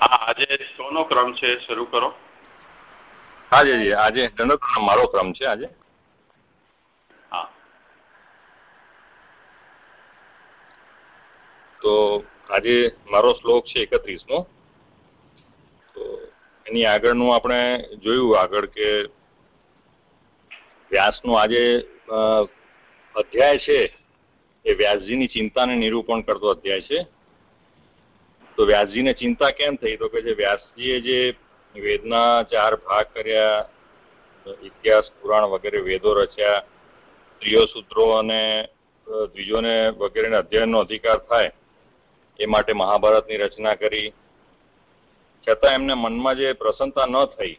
આજે સોનો ક્રમ છે શરૂ કરો. હા જી આજે દંડોત્તરનો મારો ક્રમ છે આજે. હા. તો આજે મારો શ્લોક છે એકત્રીસમો. તો એની આગળનું આપણે જોયું આગળ કે વ્યાસનું આજે અધ્યાય છે એ વ્યાસજીની ચિંતાને નિરૂપણ કરતો અધ્યાય છે. તો વ્યાસજીને ચિંતા કેમ થઈ? તો કે જે વ્યાસજીએ જે વેદના ચાર ભાગ કર્યા ઇતિહાસ, પુરાણ વગેરે વેદો રચ્યા સ્ત્રીઓ સૂત્રો અને દ્વિજોને વગેરેને અધ્યયનનો અધિકાર થાય, એ માટે મહાભારતની રચના કરી. છતાં એમને મનમાં જે પ્રસન્નતા ન થઈ,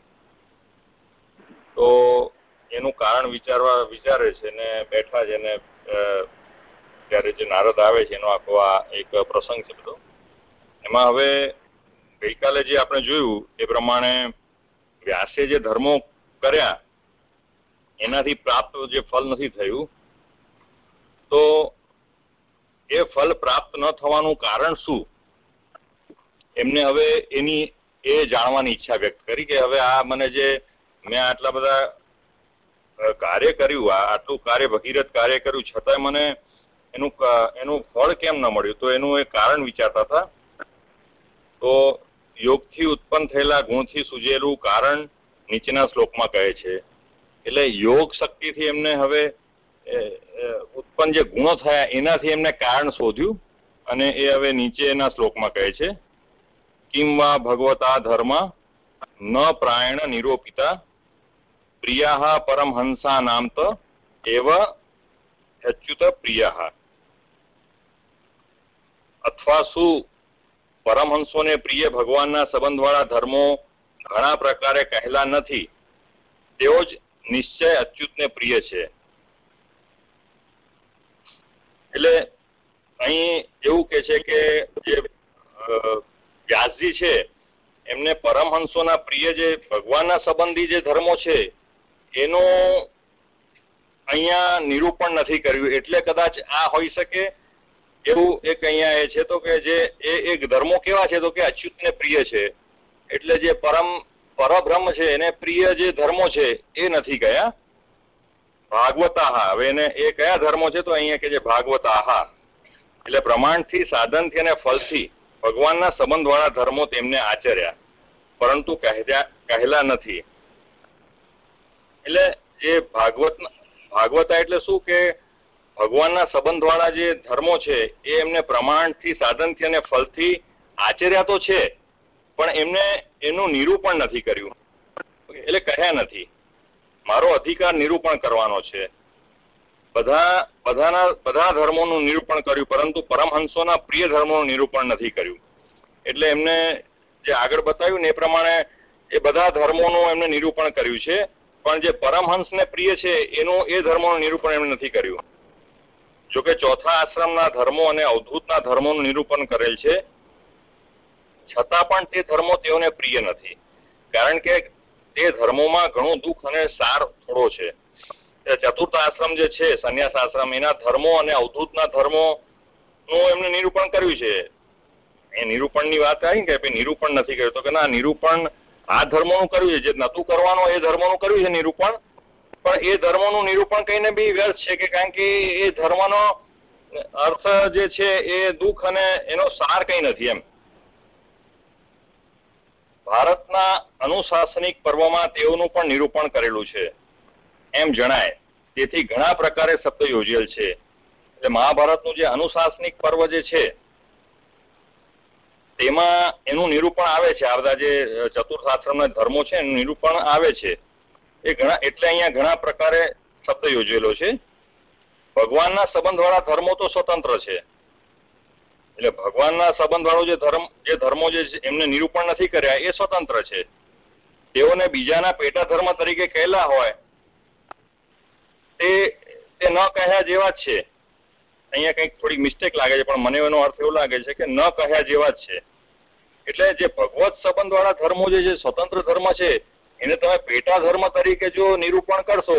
તો એનું કારણ વિચારવા વિચારે છે ને બેઠા છે ને ત્યારે જે નારદ આવે છે એનો આખો આ એક પ્રસંગ છે બધો. એમાં હવે ગઈકાલે જે આપણે જોયું, એ પ્રમાણે વ્યાસે જે ધર્મો કર્યા, એનાથી પ્રાપ્ત જે ફલ નથી થયું, તો એ ફળ પ્રાપ્ત ન થવાનું કારણ શું? એમને હવે એની એ જાણવાની ઈચ્છા વ્યક્ત કરી કે હવે આ મને જે મેં આટલા બધા કાર્ય કર્યું, આ આટલું કાર્ય, ભગીરથ કાર્ય કર્યું, છતાંય મને એનું એનું ફળ કેમ ન મળ્યું? તો એનું એ કારણ વિચારતા હતા તો યોગથી ઉત્પન્ન થયેલા ગુણથી સુજેલું કારણ નીચેના શ્લોકમાં કહે છે. એટલે યોગ શક્તિથી એમને હવે ઉત્પન્ન જે ગુણો થયા એનાથી એમને કારણ શોધ્યું અને એ હવે નીચેના શ્લોકમાં કહે છે. કિંવા ભગવતા ધર્મ ન પ્રાયણ નિરોપિતા પ્રિયા પરમહંસા નામ તો એવ અચ્યુત પ્રિયા અથવા શું પરમહંસોને પ્રિય ભગવાનના સંબંધવાળા ધર્મો ઘણા પ્રકારે કહેલા નથી. તેઓ જ નિશ્ચય અચ્યુતને પ્રિય છે. એટલે અહીં એવું કે છે કે જે વ્યાસજી છે, એમને પરમહંસોના પ્રિય જે ભગવાનના સંબંધી જે ધર્મો છે, એનું અહીંયા નિરૂપણ નથી કર્યું. એટલે કદાચ આ હોઈ શકે એવું એક અહીંયા એ છે તો કે જે એ એક ધર્મો કેવા છે તો કે અચ્યુતને પ્રિય છે. એટલે જે પરમ, પરબ્રહ્મ છે, એને પ્રિય જે ધર્મો છે, એ નથી કયા? ભાગવતાહા. હવે એને એ કયા ધર્મો છે તો અહીંયા કે જે ભાગવતાહા. એટલે પ્રમાણથી સાધનથી અને ફલથી ભગવાનના સંબંધવાળા ધર્મો તેમને આચર્યા. પરંતુ કહેલા નથી. એટલે જે ભાગવત, ભાગવતા એટલે શું કે ભગવાનના સંબંધવાળા જે ધર્મો છે, એ એમને પ્રમાણથી, સાધનથી અને ફલથી આચર્યા તો છે, પણ એમને એનું નિરૂપણ નથી કર્યું. એટલે કહ્યા નથી. મારો અધિકાર નિરૂપણ કરવાનો છે. બધા, બધાના, બધા ધર્મોનું નિરૂપણ કર્યું, પરંતુ પરમહંસોના પ્રિય ધર્મોનું નિરૂપણ નથી કર્યું. એટલે એમને જે આગળ બતાવ્યું ને એ પ્રમાણે એ બધા ધર્મોનું એમને નિરૂપણ કર્યું છે, પણ જે પરમહંસને પ્રિય છે, એનું એ ધર્મોનું નિરૂપણ એમણે નથી કર્યું. જોકે ચોથા આશ્રમના ધર્મો અને અવધૂતના ધર્મોનું નિરૂપણ કરેલ છે, છતાં પણ તે ધર્મો તેઓને પ્રિય નથી. કારણ કે તે ધર્મોમાં ઘણું દુઃખ અને સાર થોડો છે. ચતુર્થ આશ્રમ જે છે, સંન્યાસ આશ્રમ, એના ધર્મો અને અવધૂતના ધર્મો નું એમને નિરૂપણ કર્યું છે. એ નિરૂપણની વાત આવી કે નિરૂપણ નથી કર્યું, તો કે ના, નિરૂપણ આ ધર્મોનું કર્યું છે, જે નતું કરવાનું એ ધર્મોનું કર્યું છે નિરૂપણ. પણ એ ધર્મનું નિરૂપણ કહીને બી વ્યર્થ છે કે કારણ કે એ ધર્મનો અર્થ જે છે એ દુઃખ અને એનો સાર કઈ નથી એમ. ભારતના અનુશાસનિક પર્વમાં તેઓનું પણ નિરૂપણ કરેલું છે. એમ જણાય. તેથી ઘણા પ્રકારે શબ્દ યોજેલ છે. એટલે મહાભારતનું જે અનુશાસનિક પર્વ જે છે, તેમાં એનું નિરૂપણ આવે છે. આ બધા જે ચતુર્થાશ્રમના ધર્મો છે, એનું નિરૂપણ આવે છે. એ ઘણા, એટલે અહીંયા ઘણા પ્રકારે શબ્દ યોજેલો છે. ભગવાનના સંબંધ વાળા ધર્મો તો સ્વતંત્ર છે. એટલે ભગવાનના સંબંધવાળો જે ધર્મ, જે ધર્મો જે એમને નિરૂપણ નથી કર્યા, એ સ્વતંત્ર છે. તેઓને બીજાના પેટા ધર્મ તરીકે કહેલા હોય, તે તે ન કહ્યા જેવા જ છે. અહીંયા કંઈક થોડીક મિસ્ટેક લાગે છે, પણ મને એનો અર્થ એવો લાગે છે કે ન કહ્યા જેવા જ છે. એટલે જે ભગવત સંબંધ વાળા ધર્મો જે સ્વતંત્ર ધર્મ છે એને તમે પેટા ધર્મ તરીકે જો નિરૂપણ કરશો,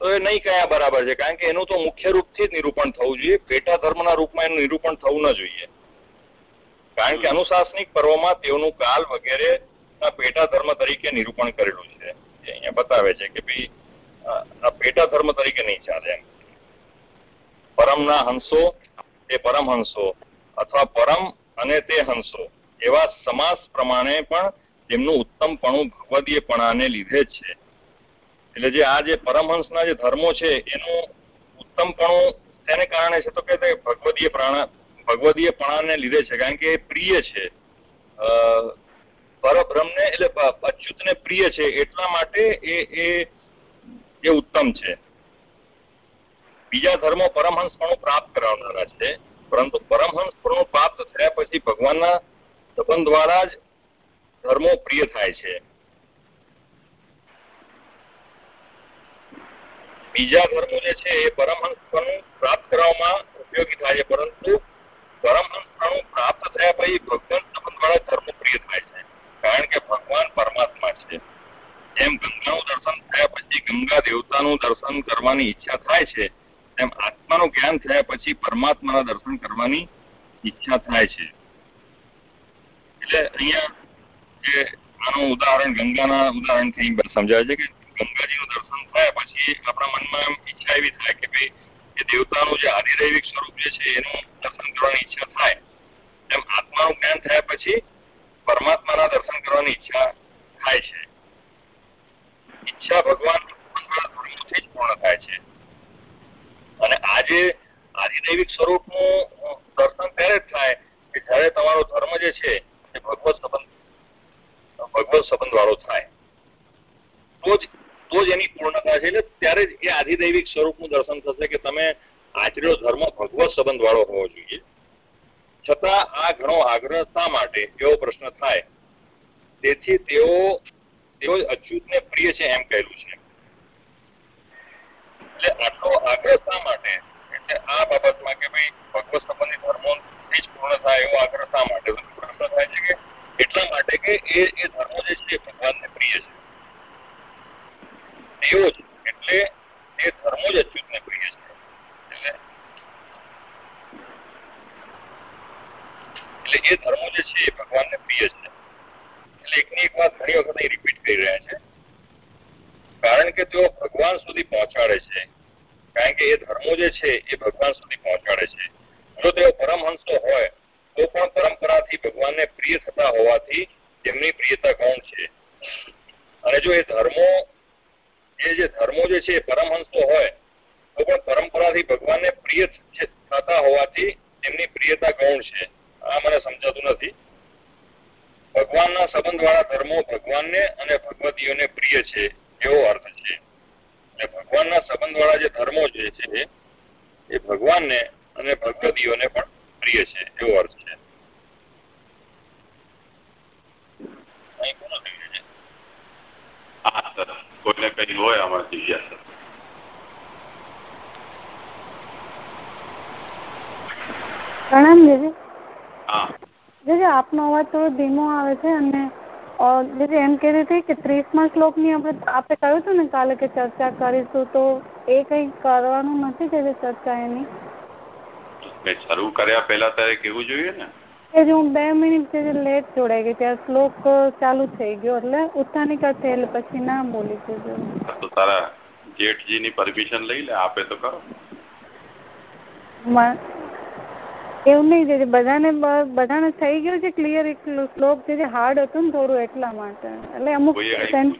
તો એ નહીં કયા બરાબર છે. કારણ કે એનું તો મુખ્ય રૂપથી જ નિરૂપણ થવું જોઈએ. પેટા ધર્મના રૂપમાં એનું નિરૂપણ થવું ન જોઈએ. કારણ કે અનુશાસનિક પર્વમાં તેઓનું કાલ વગેરે પેટા ધર્મ તરીકે નિરૂપણ કરેલું છે. અહીંયા બતાવે છે કે ભાઈ પેટા ધર્મ તરીકે નહીં ચાલે એમ. પરમના હંસો, તે પરમહંસો, અથવા પરમ અને તે હંસો, એવા સમાસ પ્રમાણે પણ તેમનું ઉત્તમપણું ભગવદીયપણાને લીધે જ છે. એટલે જે આ જે પરમહંસના જે ધર્મો છે, એનું ઉત્તમપણું તેને કારણે છે તો કે ભગવદીય પ્રાણ ભગવદીયપણાને લીધે છે. કારણ કે એ પ્રિય છે. પરબ્રહ્મને એટલે અચ્યુતને પ્રિય છે એટલા માટે એ એ ઉત્તમ છે. બીજા ધર્મો પરમહંસપણું પ્રાપ્ત કરાવનારા છે. પરંતુ પરમહંસપણું પ્રાપ્ત થયા પછી ભગવાનના સંબંધ દ્વારા જ ધર્મો પ્રિય થાય છે. બીજા ધર્મો જે છે એ પરમહંસપણું પ્રાપ્ત કરવામાં ઉપયોગી થાય છે, પરંતુ પરમહંસપણું પ્રાપ્ત થયા પછી ભગવાન સંબંધ વાળા ધર્મો પ્રિય થાય છે. કારણ કે ભગવાન પરમાત્મા છે. જેમ ગંગાનું દર્શન થયા પછી ગંગા દેવતાનું દર્શન કરવાની ઈચ્છા થાય છે, તેમ આત્માનું જ્ઞાન થયા પછી પરમાત્માના દર્શન કરવાની ઈચ્છા થાય છે. એટલે અહીંયા જે આનું ઉદાહરણ ગંગાના ઉદાહરણથી સમજાય છે કે ગંગાજીનું દર્શન થયા પછી આપણા મનમાં ઈચ્છા એવી થાય કે ભાઈ એ દેવતાનું જે આદિદૈવિક સ્વરૂપ જે છે એનું દર્શન કરવાની ઈચ્છા થાય. એમ આત્માનું જ્ઞાન થયા પછી પરમાત્માના દર્શન કરવાની ઈચ્છા થાય છે. ઈચ્છા ભગવાનથી જ પૂર્ણ થાય છે. અને આજે આદિદૈવિક સ્વરૂપનું દર્શન ત્યારે જ થાય કે જ્યારે તમારો ધર્મ જે છે એ ભગવત સંબંધ ભગવત સંબંધ વાળો થાય. તો જ તો જ એની પૂર્ણતા છે એટલે ત્યારે જ એ આધિદૈવિક સ્વરૂપનું દર્શન થશે કે તમે આચર્યો ધર્મ ભગવત સંબંધ વાળો હોવો જોઈએ. છતાં આ ઘણો આગ્રહ શા માટે? એવો પ્રશ્ન થાય. તેથી તેઓ તેઓ અચ્યુતને પ્રિય છે એમ કહેલું છે. એટલે આટલો આગ્રહ શા માટે? એટલે આ બાબતમાં કે ભાઈ ભગવત સંબંધી ધર્મો જ પૂર્ણ થાય એવો આગ્રહ શા માટે? પ્રશ્ન થાય છે કે એટલા માટે કે એ એ ધર્મો જે છે ભગવાનને પ્રિય છે. તેઓ જ એટલે એ ધર્મો જ અચ્યુતને પ્રિય છે. એટલે એટલે એ ધર્મો જે છે એ ભગવાનને પ્રિય છે. એટલે એકની એક વાત ઘણી વખત રિપીટ કરી રહ્યા છે. કારણ કે તેઓ ભગવાન સુધી પહોંચાડે છે. કારણ કે એ ધર્મો જે છે એ ભગવાન સુધી પહોંચાડે છે. જો તેઓ પરમહંસો હોય તો પણ પરંપરાથી ભગવાનને પ્રિય થતા હોવાથી તેમની પ્રિયતા ગૌણ છે? અને જો એ ધર્મો, એ જે ધર્મો જે છે પરમહંસો હોય, તો પણ પરંપરાથી ભગવાનને પ્રિય થતા હોવાથી તેમની પ્રિયતા ગૌણ છે? આ મને સમજાતું નથી. ભગવાનના સંબંધ વાળા ધર્મો ભગવાનને અને ભગવતીઓને પ્રિય છે, એવો અર્થ છે. અને ભગવાનના સંબંધ વાળા જે ધર્મો જે છે, એ ભગવાનને અને ભગવતીઓને પણ પ્રિય છે એવો અર્થ છે. હા સર. કોઈને કઈ હોય આમાં જિજ્ઞાસા પ્રણામ દીદી. હા. દીદી આપનો અવાજ થોડો ધીમો આવે છે અને દીદી એમ કહેતી હતી કે ત્રીસમા શ્લોકની આપણે આપણે કહ્યું હતું ને કાલે કે ચર્ચા કરીશું તો એ કંઈ કરવાનું નથી દીદી ચર્ચા એની? શરૂ કર્યા પહેલા તારે કેવું જોઈએ ને? એ હું બે મિનિટ જેવી લેટ જોડાઈ ગઈ ત્યારે શ્લોક ચાલુ થઈ ગયો એટલે ઉત્થાનિકા થઈ એટલે પછી ના બોલી દીધું તો તારા જેઠજીની પરમિશન લઈ લે આપે તો કરો. એવું નહીં જે બધાને બધાને થઈ ગયું છે ક્લિયર એક શ્લોક જે હાર્ડ હતું ને થોડું એટલા માટે. એટલે અમુક સેન્સ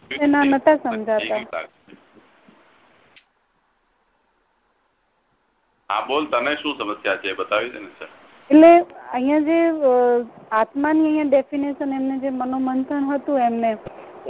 નતા સમજાતા. હા, બોલ, તને શું સમસ્યા છે બતાવી દે ને સર એટલે અહીંયા જે આત્માની અહીંયા ડેફિનેશન એમને જે મનોમંથન હતું એમને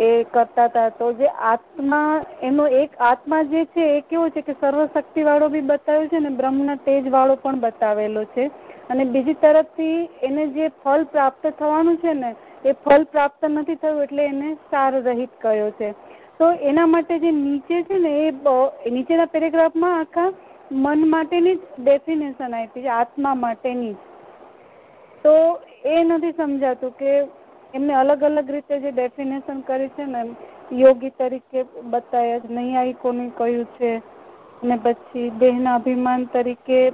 એ કરતા હતા. તો જે આત્મા, એનો એક આત્મા જે છે એ કેવો છે કે સર્વશક્તિ વાળો બી બતાવ્યો છે ને, બ્રહ્મના તેજ વાળો પણ બતાવેલો છે. અને બીજી તરફથી એને જે ફળ પ્રાપ્ત થવાનું છે ને, એ ફળ પ્રાપ્ત નથી થયું એટલે એને સાર રહિત કયો છે. તો એના માટે જે નીચે છે ને એ નીચેના પેરેગ્રાફમાં આખા મન માટેની જ ડેફિનેશન આપી છે, આત્મા માટેની તો એ નથી સમજાતું કે એમને અલગ અલગ રીતે જે ડેફિનેશન કરી છે ને, યોગી તરીકે બતાવ્યા છે નૈયાયિકોને કહ્યું છે. અને પછી દેહના અભિમાન તરીકે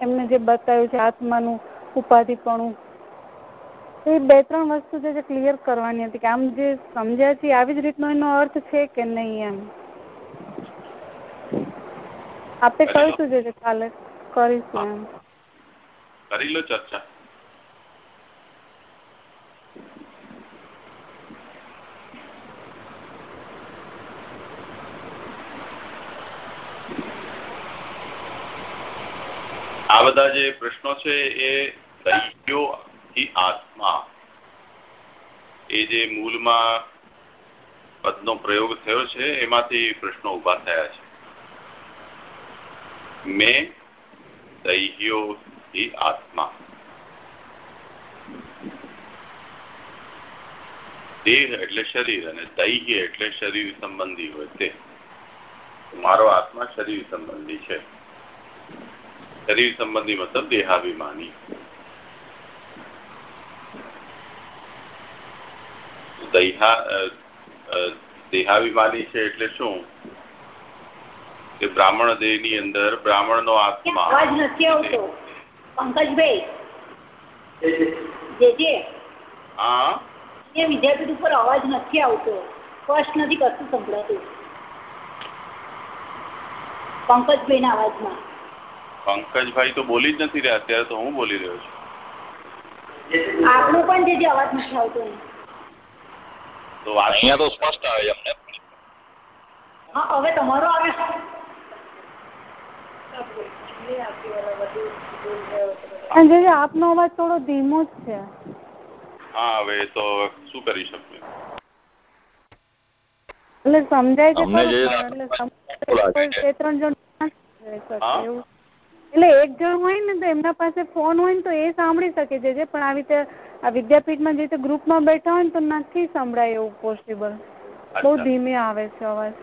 એમને જે બતાવ્યું છે, આત્માનું ઉપાધિપણું. તો એ બે ત્રણ વસ્તુ જે ક્લિયર કરવાની હતી કે આમ જે સમજ્યા છીએ આવી જ રીતનો એનો અર્થ છે કે નહીં એમ. આપણે કહીશું જે કાલે. કરીશું એમ. કરી લો ચર્ચા. આ બધા જે પ્રશ્નો છે એ દૈત્યો આત્મા. એ જે મૂળમાં પદનો પ્રયોગ થયો છે એમાંથી પ્રશ્નો ઊભા થયા છે. મેં દૈહ્યો આત્મા. દેહ એટલે શરીર અને દૈહ્ય એટલે શરીર સંબંધી હોય તે. મારો આત્મા શરીર સંબંધી છે. શરીર સંબંધી મતલબ દેહાભિમાની. દેહાભિમાની છે એટલે શું? કે બ્રાહ્મણ દેહની અંદર બ્રાહ્મણ નો આત્મા અવાજ નથી આવતો. પંકજભાઈ. જે જે. હા? એ વિદ્યાપીઠ ઉપર અવાજ નથી આવતો. સ્પષ્ટ નથી કશું સંભળાતું. પંકજભાઈ ના અવાજમાં. પંકજભાઈ તો બોલી જ નથી રહ્યા. અત્યારે તો હું બોલી રહ્યો છું. આપણો પણ જે જે અવાજ નથી આવતો તો અહીંયા તો સ્પષ્ટ આવે એમને. હા હવે તમારો આવે. અને જે આપનો અવાજ થોડો ધીમો જ છે. હા હવે તો શું કરી શકીએ? એટલે સમજાય છે એટલે એક જણ હોય ને તો એમના પાસે ફોન હોય ને તો એ સાંભળી શકે છે જે પણ આવી રીતે આ વિદ્યાપીઠમાં જે રીતે ગ્રુપમાં બેઠા હોય ને તો નથી સંભળાય એવું પોસિબલ બહુ ધીમે આવે છે અવાજ.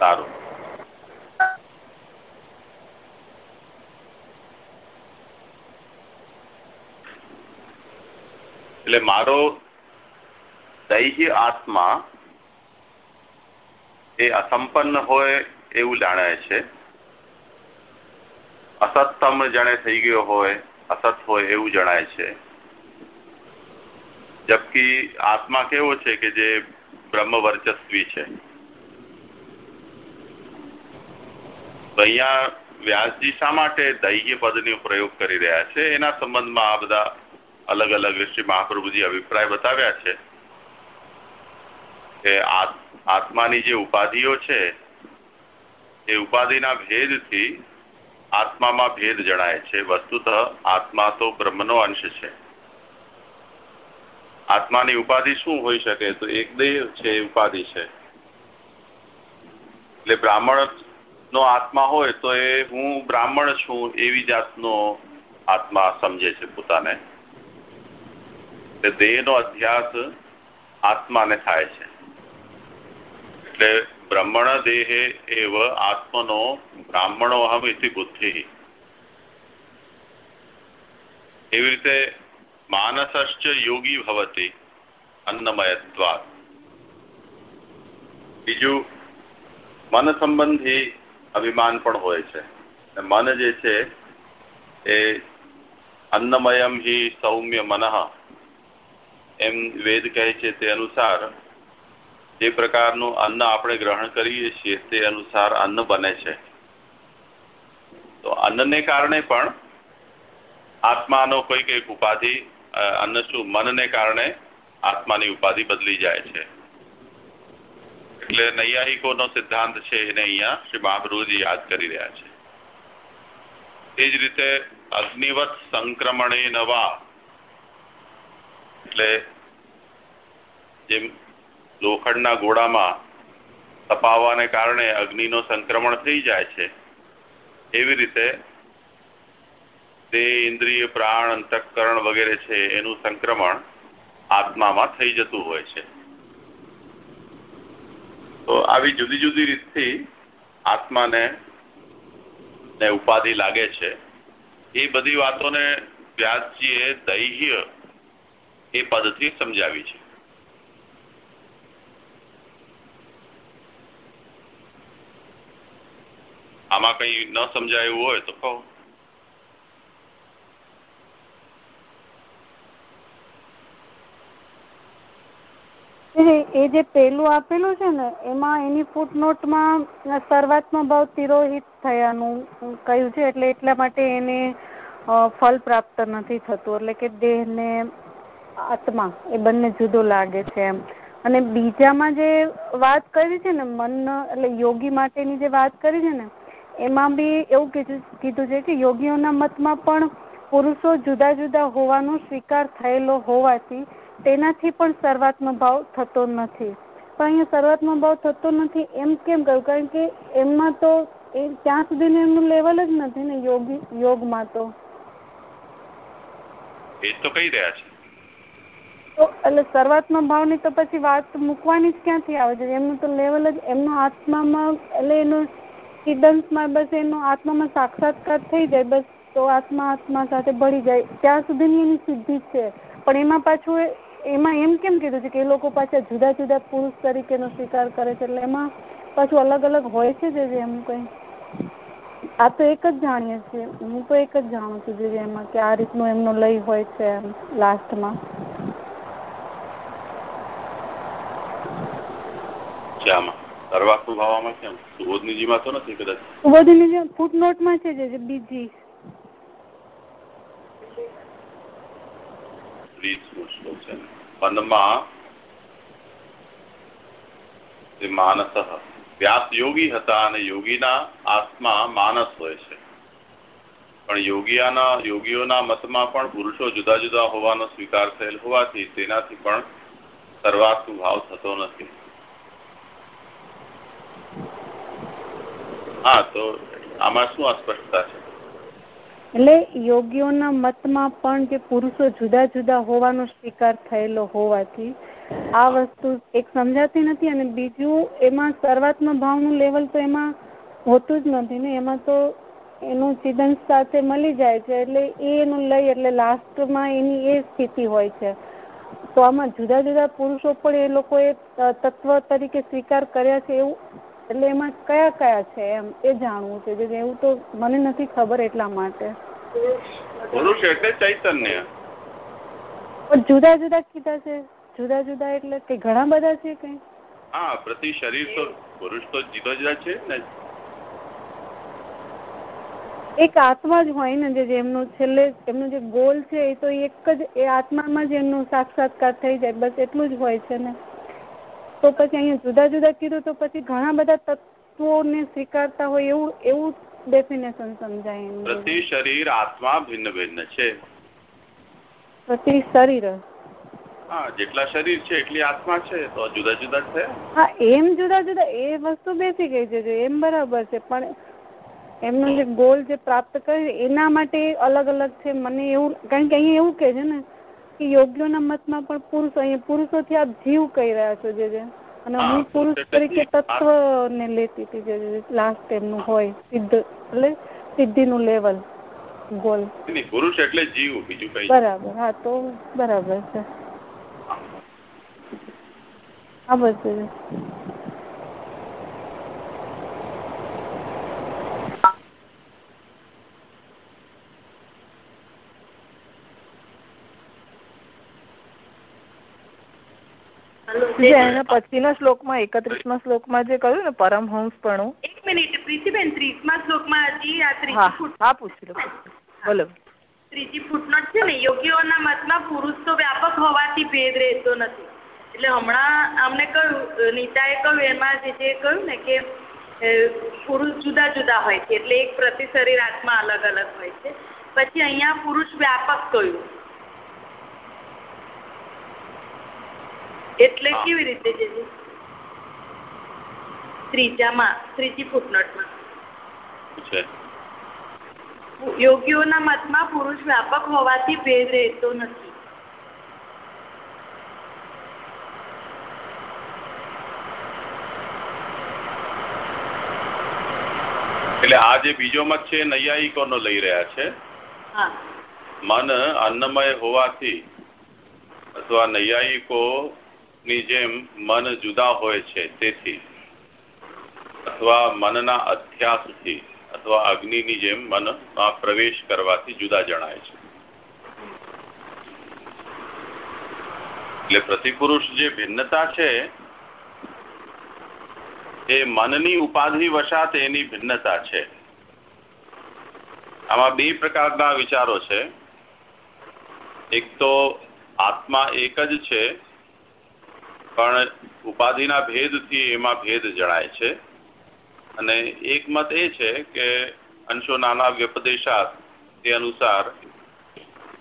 સારું. એટલે મારો દૈહી આત્મા એ અસંપન્ન હોય એવું જાણાય છે. અસત્તમ જાણે થઈ ગયો હોય, અસત હોય એવું જણાય છે. જબકી આત્મા કેવો છે કે જે બ્રહ્મ વર્ચસ્વી છે. અહીંયા વ્યાસજી શા માટે દૈહિક પદનો પ્રયોગ કરી રહ્યા છે? એના સંબંધમાં આ બધા અલગ અલગ શ્રી મહાપ્રભુજી અભિપ્રાય બતાવ્યા છે કે આત્માની જે ઉપાધિઓ છે, એ ઉપાધિના ભેદથી આત્મામાં ભેદ જણાય છે. વસ્તુત આત્મા તો બ્રહ્મનો અંશ છે. આત્માની ઉપાધિ શું હોઈ શકે? તો એક દેહ છે ઉપાધિ છે. એટલે બ્રાહ્મણ નો આત્મા હોય તો એ હું બ્રાહ્મણ છું એવી જાતનો આત્મા સમજે છે પોતાને. દેહનો અધ્યાસ આત્માને થાય છે. એટલે બ્રહ્મણ દેહે એવ આત્મનો બ્રાહ્મણો અહમ ઇતિ બુદ્ધિ. એવી રીતે માનસશ્ચ યોગી ભવતી અન્નમયત્વાત બીજું, મન સંબંધી અભિમાન પણ હોય છે. મન જે છે એ અન્નમયમ હિ સૌમ્ય મનઃ એમ વેદ કહે છે તે અનુસાર જે પ્રકારનું અન્ન આપણે ગ્રહણ કરીએ છીએ તે અનુસાર અન્ન બને છે. તો અન્નને કારણે પણ આત્માનો કોઈક એક ઉપાધિ અન્ન શું? મનને કારણે આત્માની ઉપાધિ બદલી જાય છે. એટલે નૈયાયિકોનો સિદ્ધાંત છે એને અહીંયા શ્રી મહાપ્રભુજી યાદ કરી રહ્યા છે. એ જ રીતે અગ્નિવત સંક્રમણે નવા એટલે જેમ લોખંડના ગોળામાં તપાવવાને કારણે અગ્નિનો સંક્રમણ થઈ જાય છે, એવી રીતે તે ઇન્દ્રિય, પ્રાણ, અંતઃકરણ વગેરે છે, એનું સંક્રમણ આત્મામાં થઈ જતું હોય છે. તો આવી જુદી જુદી રીતથી આત્માને ને ઉપાધિ લાગે છે. એ બધી વાતોને વ્યાસજીએ દૈહ્ય એ પદ્ધતિ સમજાવી છે. આમાં કઈ ન સમજાયું હોય તો કહો. એ જે પેલું આપેલું છે ને, એમાં એની ફૂટનોટમાં શરૂઆતમાં ભાવ તિરોહિત થયાનું કહ્યું છે, એટલે એટલા માટે એને ફળ પ્રાપ્ત નથી થતું. એટલે કે દેહને આત્મા, એ બંને જુદો લાગે છે એમ. અને બીજામાં જે વાત કરી છે ને, મન એટલે યોગી માટેની જે વાત કરી છે ને, એમાં બી એવું કીધું છે કે યોગીઓના મતમાં પણ પુરુષો જુદા જુદા હોવાનો સ્વીકાર થયેલો હોવાથી તેનાથી પણ સર્વાત્મ ભાવ થતો નથી. પણ અહીંયા સર્વાત્મ ભાવ થતો નથી એમ કેમ કહ્યું કારણ કે એમમાં તો એ ત્યાં સુધીનું એમનું લેવલ જ નથી ને યોગી, યોગમાં તો. એ તો કહી રહ્યા છે. તો એટલે શરૂઆતમાં ભાવની તો પછી વાત મૂકવાની જ ક્યાંથી આવે છે? એમનું તો લેવલ જ, એમનો આત્મામાં, એટલે એનું સિદ્ધાંતમાં બસ એનો આત્મામાં સાક્ષાત્કાર થઈ જાય, બસ તો આત્મા આત્મા સાથે ભળી જાય. ત્યાં સુધીની એની સિદ્ધિ છે. પણ એમાં પાછું એમાં એમ કેમ કીધું છે કે એ લોકો પાછા જુદા જુદા પુરુષ તરીકેનો સ્વીકાર કરે છે? એટલે એમાં પાછું અલગ અલગ હોય છે જે એમ કઈ? આ તો એક જ જાણીએ છીએ. હું તો એક જ જાણું છું જે એમાં કે આ રીતનું એમનો લય હોય છે એમ લાસ્ટમાં શામાં સર્વાત્મ ભાવમાં કેમ? સુબોધનીજીમાં તો નથી કદાચ. સુબોધનીજી ફૂટનોટમાં છે જે બીજી. ત્રીસમો શ્લોક છે. પદમાં માનસ. વ્યાસ યોગી હતા અને યોગીના આત્મા માનસ હોય છે. પણ યોગીઓના યોગીઓના મતમાં પણ પુરુષો જુદા જુદા હોવાનો સ્વીકાર થયેલ હોવાથી તેનાથી પણ સર્વાત્મ ભાવ થતો નથી. હા તો આમાં શું અસ્પષ્ટતા છે? એટલે યોગીઓના મતમાં પણ જે પુરુષો જુદા જુદા હોવાનો સ્વીકાર થયેલો હોવાથી આ વસ્તુ એક સમજાતી નથી અને બીજું એમાં સર્વાત્મ ભાવનું લેવલ તો એમાં હોતું જ નથી ને એમાં તો એનું ચિદન સાથે મળી જાય છે એટલે એ એનું લઈ એટલે લાસ્ટમાં એની એ સ્થિતિ હોય છે. તો આમાં જુદા જુદા પુરુષો પણ એ લોકોએ તત્વ તરીકે સ્વીકાર કર્યા છે એવું એટલે એમાં કયા કયા છે એમ એ જાણવું છે જે એવું તો મને નથી ખબર એટલા માટે. પુરુષ એટલે ચૈતન્ય. પણ જુદા જુદા કીધા છે જુદા જુદા એટલે કે ઘણા બધા છે કઈ? હા પ્રતિ શરીર તો પુરુષ તો જુદા જુદા છે ને. એક આત્મા જ હોય ને જે એમનું છેલ્લે એમનું જે ગોલ છે એ તો એક જ એ આત્મામાં જ એમનું સાક્ષાત્કાર થઈ જાય બસ એટલું જ હોય છે ને. તો પછી અહીંયા જુદા જુદા કીધું તો પછી ઘણા બધા તત્વોને સ્વીકારતા હોય એવું એવું ડેફિનેશન સમજાય પ્રતિ શરીર આત્મા ભિન્ન ભિન્ન છે. પ્રતિ શરીર. હા જેટલા શરીર છે એટલી આત્મા છે તો જુદા જુદા છે. હા એમ જુદા જુદા એ વસ્તુ બેસી ગઈ છે એમ બરાબર છે પણ એમનો જે ગોલ જે પ્રાપ્ત કર્યું એના માટે અલગ અલગ છે મને એવું કારણ કે અહીંયા એવું કે છે ને કે યોગ્યોના મતમાં પણ પુરુષ અહીંયા પુરુષોથી આપ જીવ કહી રહ્યા છો જે અને હું પુરુષ તરીકે તત્વ ને લેતી હતી જે લાસ્ટ એમનું હોય સિદ્ધ એટલે સિદ્ધિનું લેવલ ગોલ પુરુષ એટલે જીવ બીજું કઈ બરાબર હા તો બરાબર છે. હા બસ એના પછીના શ્લોકમાં એકત્રીસમાં શ્લોકમાં જે કહ્યું ને પરમહંસપણું. એક મિનિટ પ્રીતિબેન ત્રીસમાં શ્લોકમાં હજી આ હા ત્રીજી હા પૂછી લો બોલો. ત્રીજી ફૂટનોટ છે ને યોગીઓના મતમાં પુરુષ તો વ્યાપક હોવાથી ભેદ રહેતો નથી. એટલે હમણાં અમને કહ્યું નીતાએ કહ્યું એમાં જે જે કહ્યું ને કે પુરુષ જુદા જુદા હોય છે એટલે એક પ્રતિ શરીર આત્મા અલગ અલગ હોય છે. પછી અહીંયા પુરુષ વ્યાપક કહ્યું. એટલે કેવી રીતે ત્રીજામાં ત્રીજી ફૂટનોટમાં યોગીઓના મતમાં પુરુષ વ્યાપક હોવાથી ભેદ રહેતો નથી. એટલે આ જે બીજો મત છે એ નૈયાયિકોનો લઈ રહ્યા છે. હા. મન અન્નમય હોવાથી અથવા નૈયાયિકો ની જેમ મન જુદા હોય છે, તેથી અથવા મનના અધ્યાસથી અથવા અગ્નિની જેમ મનમાં પ્રવેશ કરવાથી જુદા જણાય છે. એટલે પ્રતિપુરુષ જે ભિન્નતા છે, એ મનની ઉપાધિ વશાત એની ભિન્નતા છે. આમાં બે પ્રકારના વિચારો છે. એક તો આત્મા એક જ છે પણ ઉપાધિના ભેદથી એમાં ભેદ જણાય છે. અને એક મત એ છે કે અંશો નાના વ્યપદેશાત તે અનુસાર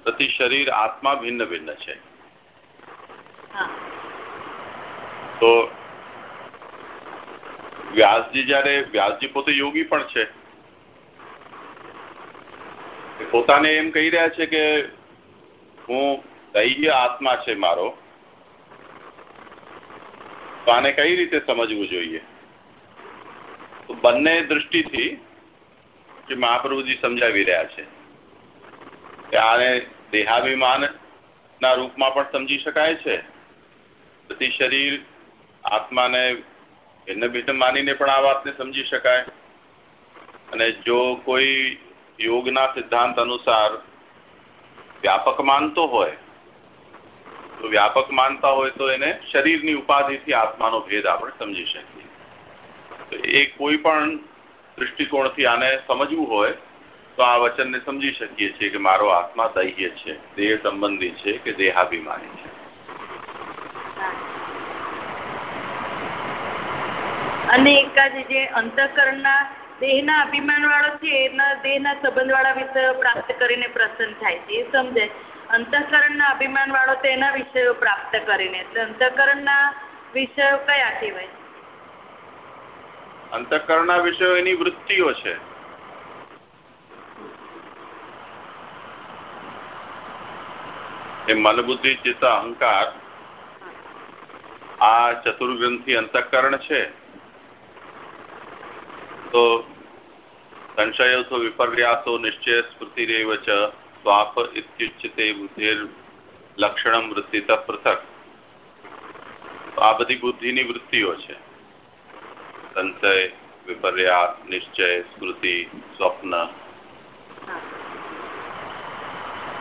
પ્રતિ શરીર આત્મા ભિન્ન ભિન્ન છે. તો વ્યાસજી જયારે વ્યાસજી પોતે યોગી પણ છે. પોતાને એમ કહી રહ્યા છે કે હું દૈય આત્મા છે મારો. તો આને કઈ રીતે સમજવું જોઈએ? તો બંને દૃષ્ટિથી જે મહાપ્રભુજી સમજાવી રહ્યા છે કે આને દેહાભિમાન ના રૂપમાં પણ સમજી શકાય છે. પ્રતિ શરીર આત્માને ભિન્ન ભિન્ન માનીને પણ આ વાતને સમજી શકાય. અને જો કોઈ યોગના સિદ્ધાંત અનુસાર વ્યાપક માનતો હોય તો વ્યાપક માનતા હોય તો એને શરીરની ઉપાધિથી આત્માનો ભેદ આપણે સમજી શકીએ. તો એ કોઈ પણ દૃષ્ટિકોણથી આને સમજવું હોય, તો આ વચનને સમજી શકીએ છીએ કે મારો આત્મા દૈહ્ય છે, દેહ સંબંધી છે કે દેહાભિમાની છે. અને એકાદ જે અંતઃકરણના દેહના અભિમાન વાળો છે, એના દેહના સંબંધ વાળા વિષયો પ્રાપ્ત કરીને પ્રસન્ન થાય એ સમજે. અંતઃકરણના અભિમાન વાળો તો એના વિષયો પ્રાપ્ત કરીને એટલે અંતઃકરણના વિષયો કયા કહેવાય? અંતઃકરણના વિષયો એની વૃત્તિઓ છે. એ મન બુદ્ધિ ચિત્ત, અહંકાર, આ ચતુર્ગ્રંથિ અંતઃકરણ છે. તો સંશયો વિપર્યાસો નિશ્ચય સ્મૃતિરેવ સ્વાપ ઇત્યુચ્યતે બુદ્ધિર લક્ષણમ વૃત્તિત પૃથક આ બધી બુદ્ધિની વૃત્તિઓ છે સંશય વિપર્યાસ નિશ્ચય સ્મૃતિ સ્વપ્ન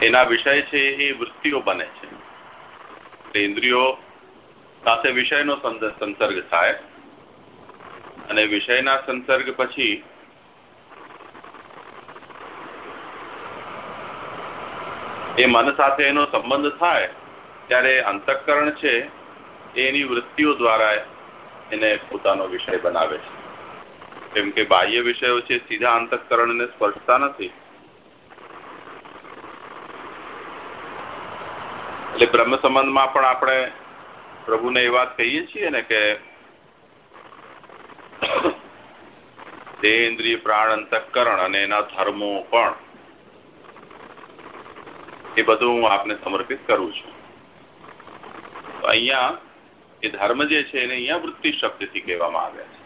એના વિષય છે એ વૃત્તિઓ બને છે ઇન્દ્રિયો સાથે વિષયનો સંસર્ગ થાય અને વિષયના સંસર્ગ પછી એ મન સાથે એનો સંબંધ થાય, ત્યારે અંતઃકરણ છે, એની વૃત્તિઓ દ્વારા એને પોતાનો વિષય બનાવે છે. કેમ કે બાહ્ય વિષયો છે, સીધા અંતઃકરણને સ્પર્શતા નથી. એટલે બ્રહ્મ સંબંધમાં પણ આપણે પ્રભુને એ વાત કહીએ છીએ ને કે દેહ ઇન્દ્રિય પ્રાણ અંતઃકરણ અને એના ધર્મો પણ એ બધું હું આપને સમર્પિત કરું છું. તો અહીંયા એ ધર્મ જે છે એને અહીંયા વૃત્તિ શબ્દથી કહેવામાં આવ્યા છે.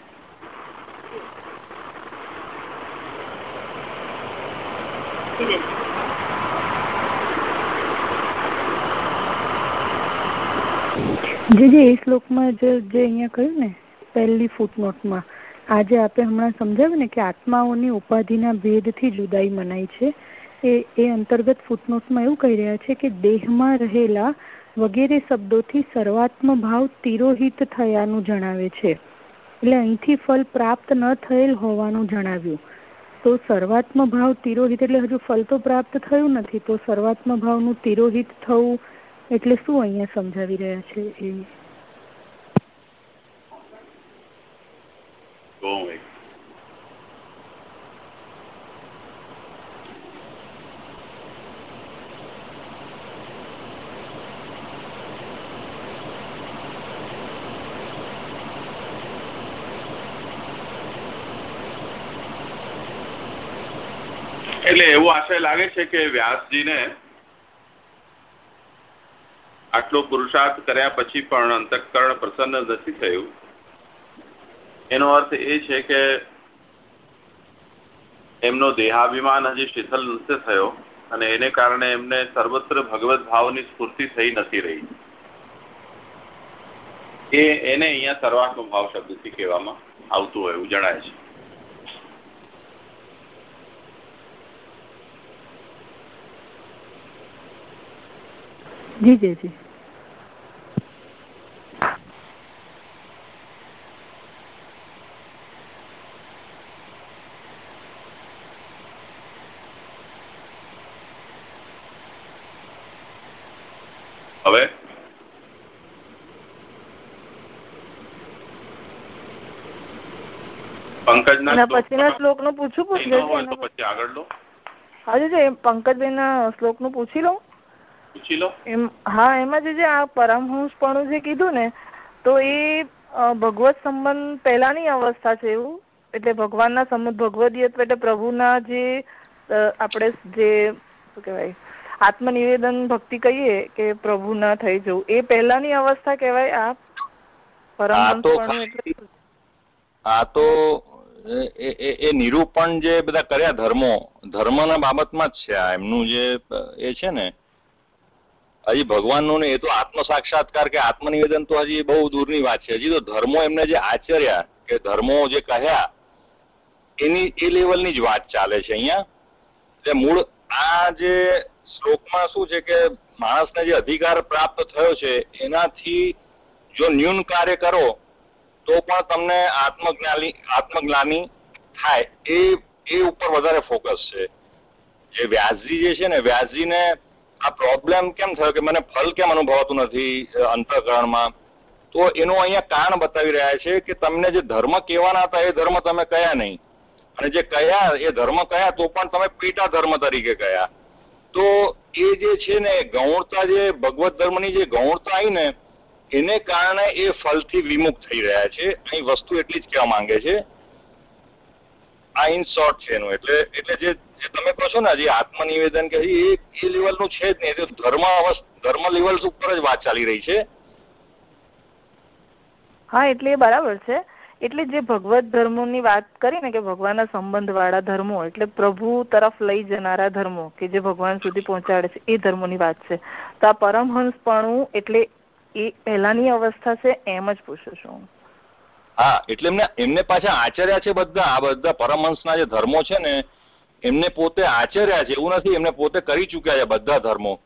જે જે એ શ્લોકમાં જે અહીંયા કહ્યું ને, પહેલી ફૂટનોટમાં આજે આપણે હમણાં સમજાવ્યું ને કે આત્માઓની ઉપાધિના ભેદથી જુદાઈ મનાય છે. એ એ અંતર્ગત ફૂટનોટમાં એવું કહી રહ્યા છે કે દેહમાં રહેલા વગેરે શબ્દોથી સર્વાત્મ ભાવ તિરોહિત થયાનું જણાવે છે. એટલે અહીંથી ફલ પ્રાપ્ત ન થયેલ હોવાનું જણાવ્યું. તો સર્વાત્મ ભાવ તિરોહિત એટલે હજુ ફલ તો પ્રાપ્ત થયું નથી, તો સર્વાત્મ ભાવનું તિરોહિત થવું એટલે શું અહીંયા સમજાવી રહ્યા છે એ? એટલે એવું આશય લાગે છે કે વ્યાસજીને આટલો પુરુષાર્થ કર્યા પછી પણ અંતઃકરણ પ્રસન્ન નથી થયું. એનો અર્થ એ છે કે એમનો દેહાભિમાન હજી શીતલ નથી થયો અને એને કારણે એમને સર્વત્ર ભગવત ભાવની સ્ફૂર્તિ થઈ નથી રહી. એ એને અહીંયા સર્વાત્મ ભાવ શબ્દથી કહેવામાં આવતું હોય એવું જણાય છે. જી જી જી. હવે? પછીના શ્લોકનું પૂછું પૂછજો પછી આગળ લો. ના શ્લોકનું પૂછી લઉં. પૂછી લો. એમ હા એમાં જે જે આ પરમહંસપણું જે કીધું ને તો એ ભગવત સંબંધ પહેલાની અવસ્થા છે એવું. એટલે ભગવાનના સંબંધ ભગવદીયત્વ એટલે પ્રભુના જે આપણે જે શું કહેવાય આત્મનિવેદન ભક્તિ કહીએ કે પ્રભુના થઈ જવું. એ પહેલાની અવસ્થા કહેવાય આ પરમહંસપણું એટલે આ તો એ નિરૂપણ જે બધા કર્યા ધર્મો ધર્મના બાબતમાં જ છે આ. એમનું જે એ છે ને હજી ભગવાનનો ને એ તો આત્મ સાક્ષાત્કાર કે આત્મનિવેદન તો હજી બહુ દૂરની વાત છે. હજી તો ધર્મો એમને જે આચર્યા કે ધર્મો જે કહ્યા, એની, એ લેવલની જ વાત ચાલે છે અહીંયા. એટલે મૂળ આ જે શ્લોકમાં શું છે કે માણસને જે અધિકાર પ્રાપ્ત થયો છે, એનાથી જો ન્યૂન કાર્ય કરો, તો પણ તમને આત્મજ્ઞાની આત્મજ્ઞાની થાય. એ એ ઉપર વધારે ફોકસ છે. જે વ્યાસજી જે છે ને, વ્યાસજીને આ પ્રોબ્લેમ કેમ થયો કે મને ફલ કેમ અનુભવાતું નથી અંતઃકરણમાં? તો એનું અહીંયા કારણ બતાવી રહ્યા છે કે તમને જે ધર્મ કહેવાના હતા, એ ધર્મ તમે કયા નહીં? અને જે કયા, એ ધર્મ કયા, તો પણ તમે પેટા ધર્મ તરીકે કયા. તો એ જે છે ને, ગૌણતા જે, ભગવત ધર્મની જે ગૌણતા આવી ને, એને કારણે એ ફલથી વિમુખ થઈ રહ્યા છે. અહીં વસ્તુ એટલી જ કહેવા માંગે છે. આ ઇન શોર્ટ છે એનું. એટલે એટલે જે જે તમે કહો છો ને હજી આત્મનિવેદન કે એ એ લેવલનું છે જ નહીં. ધર્મ ધર્મ લેવલ્સ ઉપર જ વાત ચાલી રહી છે. હા એટલે એ બરાબર છે. એટલે જે ભગવત ધર્મોની વાત કરી ને કે ભગવાનના સંબંધ વાળા ધર્મો એટલે પ્રભુ તરફ લઈ જનારા ધર્મો કે જે ભગવાન સુધી પહોંચાડે છે એ ધર્મોની વાત છે. તો આ પરમહંસપણું એટલે એ પહેલાની અવસ્થા છે એમ જ પૂછું છું. હું. હા એટલે એમને એમને પાછા આચર્યા છે બધા આ બધા પરમહંસના જે ધર્મો છે ને એમને પોતે આચર્યા છે, એવું નથી, એમને પોતે કરી ચૂક્યા છે બધા ધર્મો.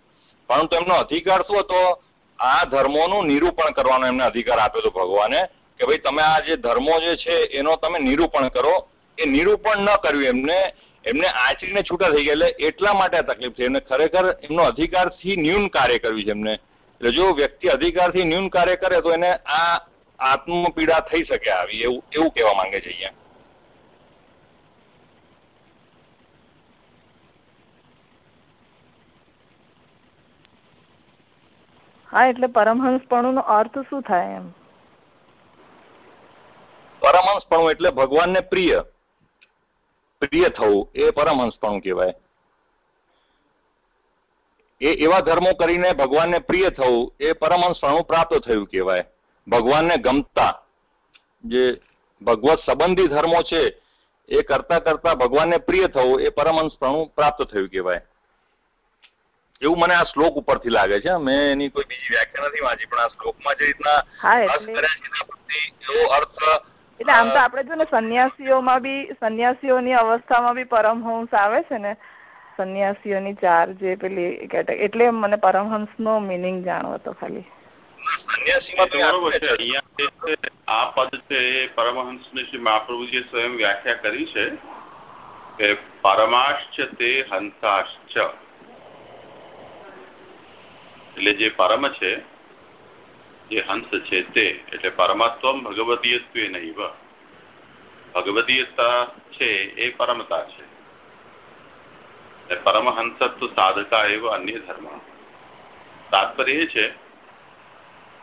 પરંતુ એમનો અધિકાર શું હતો? આ ધર્મોનું નિરૂપણ કરવાનો એમને અધિકાર આપ્યો હતો ભગવાને, કે ભાઈ તમે આ જે ધર્મો જે છે, એનો તમે નિરૂપણ કરો. એ નિરૂપણ ન કર્યું એમને એમને આચરીને છૂટા થઈ ગયા, એટલે એટલા માટે તકલીફ થઈ. એમને ખરેખર એમનો અધિકારથી ન્યૂન કાર્ય કર્યું છે એમને. એટલે જો વ્યક્તિ અધિકારથી ન્યૂન કાર્ય કરે, તો એને આ આત્મપીડા થઈ શકે આવી, એવું એવું કહેવા માંગે છે અહીંયા. હા, એટલે પરમહંસપણું નો અર્થ શું થાય એમ? પરમહંસપણું એટલે ભગવાનને પ્રિય. પ્રિય થવું, એ પરમહંસપણું કહેવાય. એ એવા ધર્મો કરીને ભગવાનને પ્રિય થવું, એ પરમહંસપણું પ્રાપ્ત થયું કહેવાય. ભગવાનને ગમતા. જે ભગવત સંબંધી ધર્મો છે, એ કરતા કરતા ભગવાનને પ્રિય થવું, એ પરમહંસપણું પ્રાપ્ત થયું કહેવાય. એવું મને આ શ્લોક ઉપરથી લાગે છે. મેં એની કોઈ બીજી વ્યાખ્યા નથી વાંચી પણ આ શ્લોકમાં જે રીતના અર્થ એટલે- કર્યા છે એના પરથી એવો અર્થ એટલે આમ તો આપણે જો ને સંન્યાસીઓમાં બી સંન્યાસીઓની અવસ્થામાં બી પરમહંસ આવે છે ને સંન્યાસીઓની ચાર જે પેલી કેટેગરી એટલે મને પરમહંસનો મિનિંગ જાણવો હતો ખાલી. આ પદ છે પરમહંસ ને શ્રી મહાપ્રભુજીએ સ્વયં વ્યાખ્યા કરી છે કે પરમાશ્ચ તે હંસાશ્ચ એટલે જે પરમ છે, જે હંસ છે તે, એટલે પરમાત્મ ભગવદીયત્વે નૈવ ભગવતીયતા છે એ પરમતા છે. પરમહંસત્વ સાધકા એવ અન્ય ધર્મ. તાત્પર્ય એ છે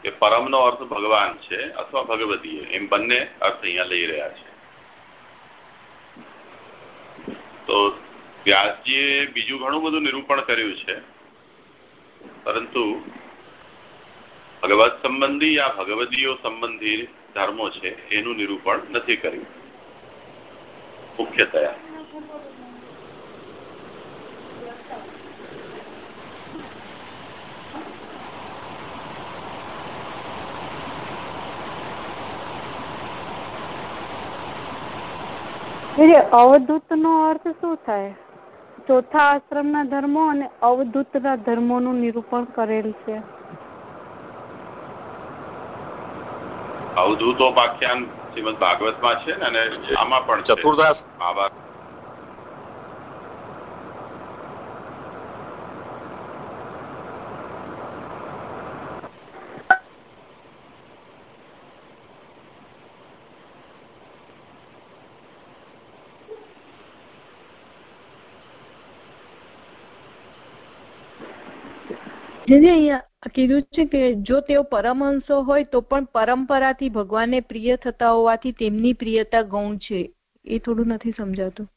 કે પરમનો અર્થ ભગવાન છે અથવા ભગવતીય એમ બંને અર્થ અહીંયા લઈ રહ્યા છે. તો વ્યાસજીએ બીજું ઘણું બધું નિરૂપણ કર્યું છે. પરંતુ ભગવત સંબંધી યા ભગવદીયો સંબંધી ધર્મો છે, એનું નિરૂપણ નથી અવધૂત નો અર્થ શું થાય? ચોથા આશ્રમના ધર્મો અને અવધૂતના ધર્મોનું નિરૂપણ કરેલ છે. અવધૂતોપાખ્યાન શ્રીમદ ભાગવતમાં છે ને અને આમાં પણ ચતુર્દાસ મહાભારત. અહીંયા કીધું છે કે જો તેઓ પરમહંસો હોય તો પણ પરંપરાથી ભગવાનને પ્રિય થતા હોવાથી તેમની પ્રિયતા ગૌણ છે. એ થોડું નથી સમજાતું.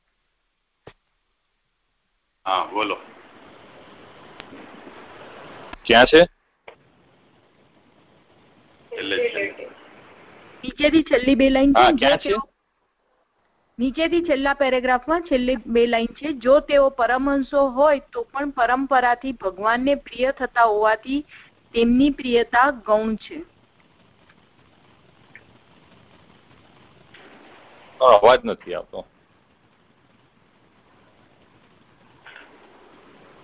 હા બોલો. ક્યાં છે. નીચેથી છેલ્લી બે લાઈન છે ક્યાં છે? નીચેથી છેલ્લા પેરેગ્રાફમાં છેલ્લી બે લાઈન છે. જો તેઓ પરમહંસો હોય તો પણ પરંપરાથી ભગવાનને પ્રિય થતા હોવાથી તેમની પ્રિયતા ગૌણ છે. અવાજ નથી આવતો.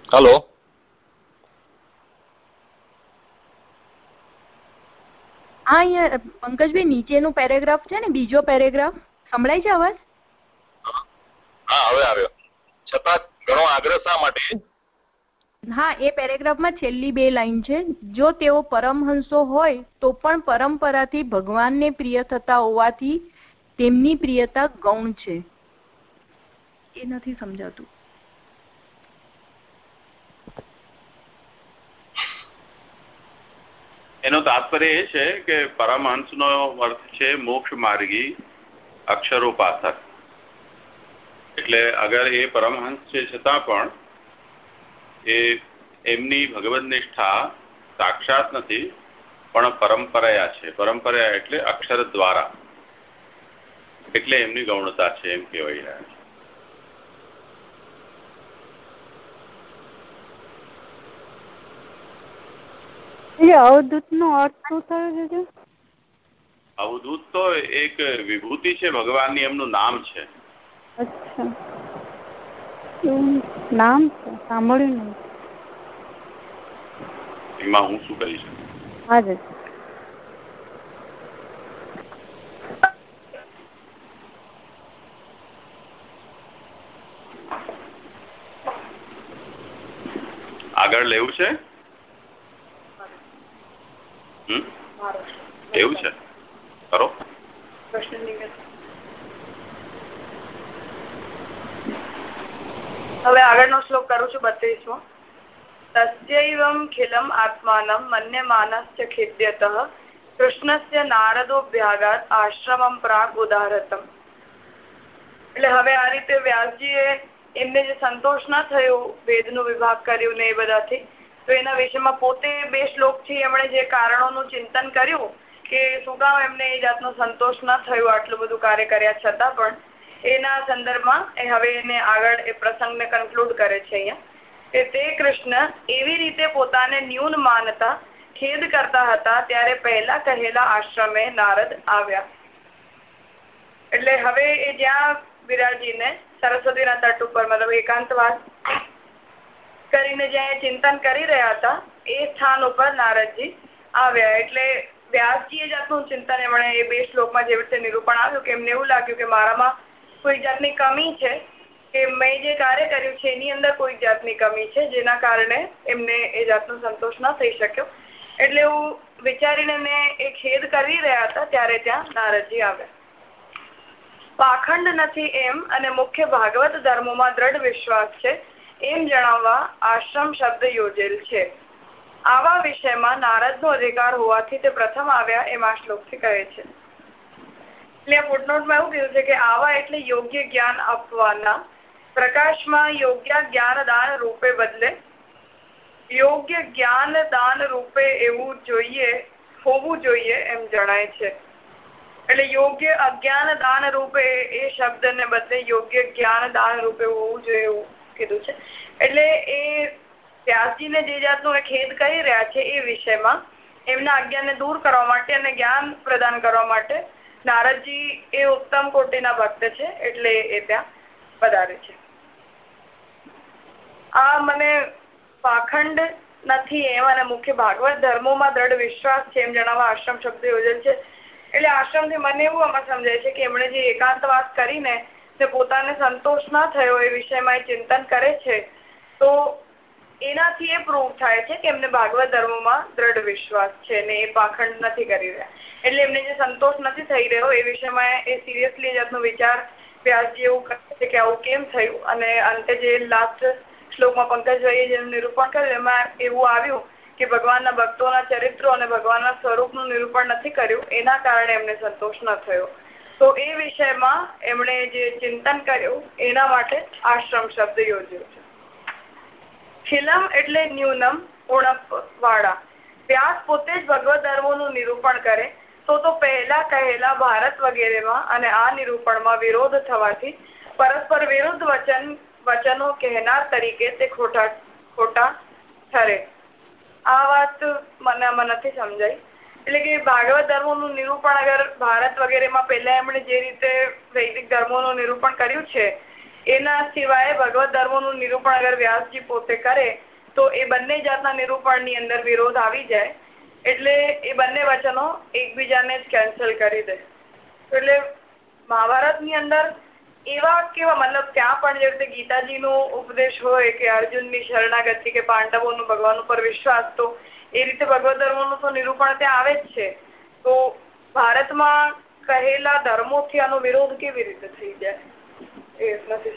હલો? હા અહીંયા પંકજભાઈ નીચેનું પેરેગ્રાફ છે ને બીજો પેરેગ્રાફ? સંભળાય છે અવાજ? હા હવે આવ્યો. છતાં ઘણો આગ્રહ શા માટે? હા એ પેરેગ્રાફમાં છેલ્લી બે લાઈન છે. જો તેઓ પરમહંસો હોય તો પણ પરંપરાથી ભગવાનને પ્રિય થતા હોવાથી તેમની પ્રિયતા ગૌણ છે. એ નથી સમજાતું. એનો તાત્પર્ય એ છે કે પરમહંસનો અર્થ છે મોક્ષ માર્ગી અક્ષરોપાસક. એટલે અગર એ પરમહંસ છે છતાં પણ એ એમની ભગવદ નિષ્ઠા સાક્ષાત નથી પણ પરંપરાયા છે. પરંપરાયા એટલે અક્ષર દ્વારા. એટલે એમની ગૌણતા છે એમ કહેવાય રહ્યા છે અવધૂત નો અર્થ શું થયો છે અવધૂત તો એક વિભૂતિ છે ભગવાનની એમનું નામ છે. અચ્છા. એવું નામ છે? સાંભળ્યું નહીં. એમાં હું શું કરી શકું આગળ લેવું છે? હમ? એવું છે? કરો. હવે આગળનો શ્લોક કરું છું, બત્રીસમો. તસ્યૈવમ ખિલમ આત્માનમ મન્યમાનસ્ય ખેદ્યત, કૃષ્ણસ્ય નારદોભ્યાગાત આશ્રમમ પ્રાગ ઉદાહરતમ. એટલે હવે આ રીતે વ્યાસજીએ એમને જે સંતોષ ન થયો, વેદનું વિભાગ કર્યું ને એ બધાથી, તો એના વિષયમાં પોતે બે શ્લોકથી એમણે જે કારણોનું ચિંતન કર્યું કે શું કામ એમને એ જાતનો સંતોષ ન થયો, આટલું બધું કાર્ય કર્યા છતાં પણ એના સંદર્ભમાં એ હવે એને આગળ એ પ્રસંગને કન્ક્લુડ કરે છે અહીંયા. કે તે કૃષ્ણ એવી રીતે પોતાને ન્યૂન માનતા, ખેદ કરતા હતા ત્યારે પહેલા કહેલા આશ્રમે નારદ આવ્યા. એટલે હવે એ જ્યાં વિરાજીને સરસ્વતીના તટ ઉપર મતલબ એકાંતવાસ કરીને જ્યાં એ ચિંતન કરી રહ્યા હતા, એ સ્થાન ઉપર નારદજી આવ્યા. એટલે વ્યાસજી એ જાતનું ચિંતન એમણે એ બે શ્લોકમાં જેવી રીતે નિરૂપણ આવ્યું કે એમને એવું લાગ્યું કે મારામાં કોઈ જાતની કમી છે કે મેં જે કાર્ય કર્યું છે, એની અંદર કોઈ જાતની કમી છે, જેના કારણે એમને એ જાતનો સંતોષ ન થઈ શક્યો. એટલે એવું વિચારીને ને એ ખેદ કરી રહ્યા હતા, ત્યારે ત્યાં નારદજી આવ્યા. પાખંડ નથી એમ અને મુખ્ય ભાગવત ધર્મોમાં દ્રઢ વિશ્વાસ છે, એમ જણાવવા આશ્રમ શબ્દ યોજેલ છે. આવા વિષયમાં નારદનો અધિકાર હોવાથી તે પ્રથમ આવ્યા એમાં શ્લોકથી કહે છે. એટલે ફૂટનોટમાં એવું કીધું છે કે આવા એટલે યોગ્ય જ્ઞાન આપવાના. પ્રકાશમાં યોગ્ય જ્ઞાન દાન રૂપે બદલે, યોગ્ય જ્ઞાન દાન રૂપે એવું જોઈએ, હોવું જોઈએ એમ જણાય છે. એટલે યોગ્ય અજ્ઞાન દાન રૂપે એ શબ્દને બદલે યોગ્ય જ્ઞાન દાન રૂપે હોવું જોઈએ એવું કીધું છે. એટલે એ વ્યાસજીને જે જાતનું એ ખેદ કરી રહ્યા છે એ વિષયમાં એમના અજ્ઞાનને દૂર કરવા માટે અને જ્ઞાન પ્રદાન કરવા માટે નારદજી એ ઉત્તમ કોટીના ભક્ત છે, એટલે એ ત્યાં વધારે છે. આ મને પાખંડ નથી એમ અને મુખ્ય ભાગવત ધર્મોમાં દ્રઢ વિશ્વાસ છે એમ જણાવવા આશ્રમ શબ્દ યોજેલ છે. એટલે આશ્રમથી મને એવું આમાં સમજાય છે કે એમણે જે એકાંતવાસ કરીને તે પોતાને સંતોષ ના થયો એ વિષયમાં ચિંતન કરે છે, તો એનાથી એ પ્રૂવ થાય છે કે એમને ભાગવત ધર્મમાં દ્રઢ વિશ્વાસ છે ને એ પાખંડ નથી કરી રહ્યા. એટલે એમને જે સંતોષ નથી થઈ રહ્યો એ વિષયમાં એ સિરિયસલી જાતનો વિચાર વ્યાસજી એવું કરે છે કે આવું કેમ થયું? અને અંતે જે લાસ્ટ શ્લોકમાં પંકજભાઈએ જેનું નિરૂપણ કર્યું એમાં એવું આવ્યું કે ભગવાનના ભક્તોના ચરિત્રો અને ભગવાનના સ્વરૂપનું નિરૂપણ નથી કર્યું, એના કારણે એમને સંતોષ ન થયો. તો એ વિષયમાં એમણે જે ચિંતન કર્યું, એના માટે આશ્રમ શબ્દ યોજ્યો છે. ખિલમ એટલે ન્યૂનમ ઉણપ વાળા વ્યાસ પોતે જ ભગવત ધર્મોનું નિરૂપણ કરે, તો તો પહેલા કહેલા ભારત વગેરેમાં અને આ નિરૂપણમાં વિરોધ થવાથી પરસ્પર વિરુદ્ધ વચન, વચનો કહેનાર તરીકે તે ખોટા ખોટા ઠરે. આ વાત મને આમાં નથી સમજાઈ એટલે કે ભાગવત ધર્મોનું નિરૂપણ અગર ભારત વગેરેમાં પહેલા એમણે જે રીતે વૈદિક ધર્મોનું નિરૂપણ કર્યું છે એના સિવાય ભગવત ધર્મોનું નિરૂપણ અગર વ્યાસજી પોતે કરે, તો એ બંને જાતના નિરૂપણની અંદર વિરોધ આવી જાય. એટલે એ બંને વચનો એકબીજાને જ કેન્સલ કરી દે. એટલે મહાભારતની અંદર એવા કેવા, મતલબ ત્યાં પણ જે રીતે ગીતાજીનો ઉપદેશ હોય કે અર્જુનની શરણાગતિ કે પાંડવોનું ભગવાન ઉપર વિશ્વાસ, તો એ રીતે ભગવત ધર્મોનું તો નિરૂપણ ત્યાં આવે જ છે. તો ભારતમાં કહેલા ધર્મોથી આનો વિરોધ કેવી રીતે થઈ જાય? એ નથી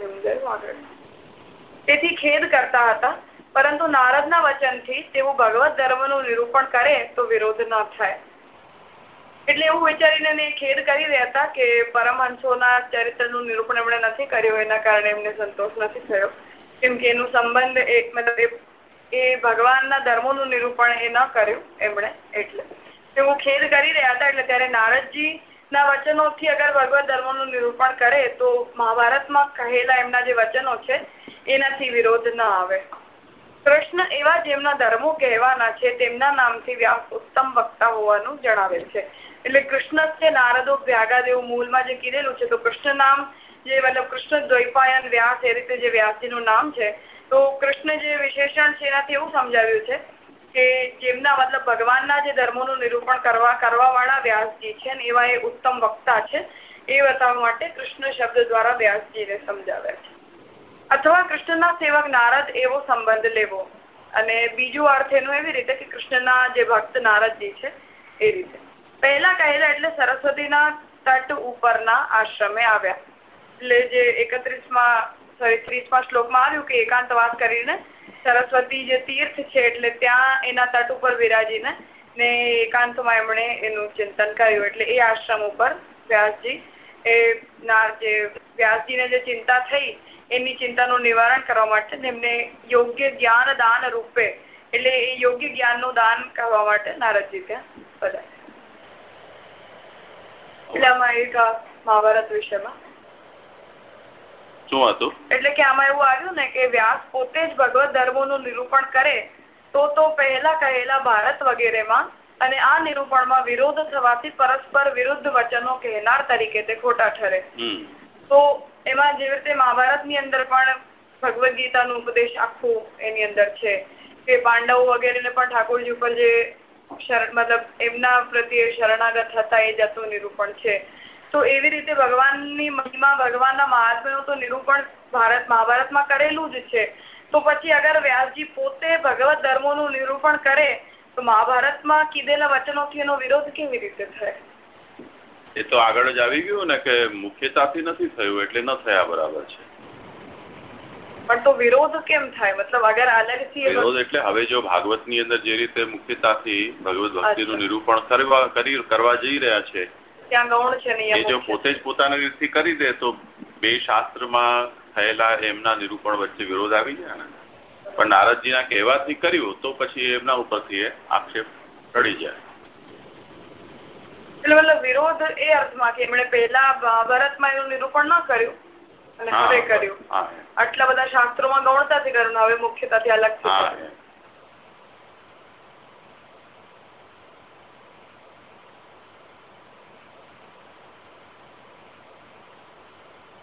તેથી ખેદ કરતા હતા, પરંતુ નારદના વચનથી તેઓ ભગવત ધર્મનું નિરૂપણ કરે તો વિરોધ ન થાય. એટલે એવું વિચારીને મેં ખેદ કરી રહ્યા હતા કે પરમહંસોના ચરિત્રનું નિરૂપણ એમણે નથી કર્યું, એના કારણે એમને સંતોષ નથી થયો. કેમ કે એનું સંબંધ એક મતલબ એ ભગવાનના ધર્મોનું નિરૂપણ એ ન કર્યું એમણે એટલે. એવું ખેદ કરી રહ્યા હતા એટલે ત્યારે નારદજી ના, વચનોથી અગર ભગવત ધર્મનું નિરૂપણ કરે તો મહાભારતમાં કહેલા એમના જે વચનો છે, એનાથી વિરોધ ન આવે. કૃષ્ણ એવા જેમના ધર્મો કહેવાના છે, તેમના નામથી વ્યાસ ઉત્તમ વક્તા હોવાનું જણાવેલ છે. એટલે કૃષ્ણ છે, નારદો વ્યાગાદેવ મૂળમાં જે કીધેલું છે, તો કૃષ્ણ નામ જે મતલબ કૃષ્ણ દ્વૈપાયન વ્યાસ એ રીતે જે વ્યાસજીનું નામ છે, તો કૃષ્ણ જે વિશેષણ છે એનાથી એવું સમજાવ્યું છે કે જેમના મતલબ ભગવાનના જે ધર્મોનું નિરૂપણ કરવા કરવા વાળા વ્યાસજી છે ને એવા એ ઉત્તમ વક્તા છે, એ બતાવવા માટે કૃષ્ણ શબ્દ દ્વારા વ્યાસજીને સમજાવ્યા છે. અથવા કૃષ્ણના સેવક નારદ એવો સંબંધ લેવો. અને બીજું અર્થ એનો એવી રીતે કે કૃષ્ણના જે ભક્ત નારદજી છે, એ રીતે. પહેલા કહેલા એટલે સરસ્વતીના તટ ઉપરના આશ્રમે આવ્યા. એટલે જે એકત્રીસમાં, સોરી, ત્રીસમાં શ્લોકમાં આવ્યું કે એકાંતવાસ કરીને સરસ્વતી જે તીર્થ છે એટલે ત્યાં એના તટ ઉપર વિરાજીને ને એકાંતમાં એમણે એનું ચિંતન કર્યું. એટલે એ આશ્રમ ઉપર વ્યાસજી એ ના જે વ્યાસજીને જે ચિંતા થઈ એની ચિંતાનું નિવારણ કરવા માટે એમને યોગ્ય જ્ઞાન દાન રૂપે, એટલે એ યોગ્ય જ્ઞાનનું દાન કરવા માટે નારદજી ત્યાં બધા એટલે આમાં મહાભારત વિષયમાં શું હતું? એટલે કે આમાં એવું આવ્યું ને કે વ્યાસ પોતે જ ભગવત ધર્મોનું નિરૂપણ કરે તો તો પહેલા કહેલા ભારત વગેરેમાં અને આ નિરૂપણમાં વિરોધ થવાથી પરસ્પર વિરુદ્ધ વચનો કહેનાર તરીકે તે ખોટા ઠરે. તો એમાં જેવી રીતે મહાભારતની અંદર પણ ભગવદ્ ગીતાનું ઉપદેશ આખું એની અંદર છે કે પાંડવો વગેરેને પણ ઠાકોરજી ઉપર જે મતલબ એમના પ્રત્યે શરણાગત હતા એ જતું નિરૂપણ છે. તો એવી રીતે ભગવાનની મહિમા ભગવાનના મહાત્મ્યનું તો નિરૂપણ ભારત મહાભારતમાં કરેલું જ છે. તો પછી અગર વ્યાસજી પોતે ભગવત ધર્મોનું નિરૂપણ કરે તો મહાભારતમાં કીધેલા વચનોથી એનો વિરોધ કેવી રીતે થાય? એ તો આગળ જ આવી ગયું ને કે મુખ્યતાથી નથી થયું એટલે ન થયા બરાબર છે. પણ તો વિરોધ કેમ થાય? મતલબ અગર અલગથી વિરોધ એટલે હવે જો ભાગવતની અંદર જે રીતે મુખ્યતાથી ભગવત ભક્તિનું નિરૂપણ કરવા કરી કરવા જઈ રહ્યા છે ત્યાં ગૌણ છે એ જો પોતે જ પોતાની રીતથી કરી દે તો બે શાસ્ત્રમાં થયેલા એમના નિરૂપણ વચ્ચે વિરોધ આવી જાય ને. પણ નારદજીના કહેવાથી કર્યું તો પછી એમના ઉપરથી આક્ષેપ ટળી જાય. એટલે મતલબ વિરોધ એ અર્થમાં કે એમણે પહેલા ભારતમાં એનું નિરૂપણ ન કર્યું અને હવે કર્યું. આટલા બધા શાસ્ત્રોમાં ગૌણતાથી કર્યું હવે મુખ્યતાથી અલગ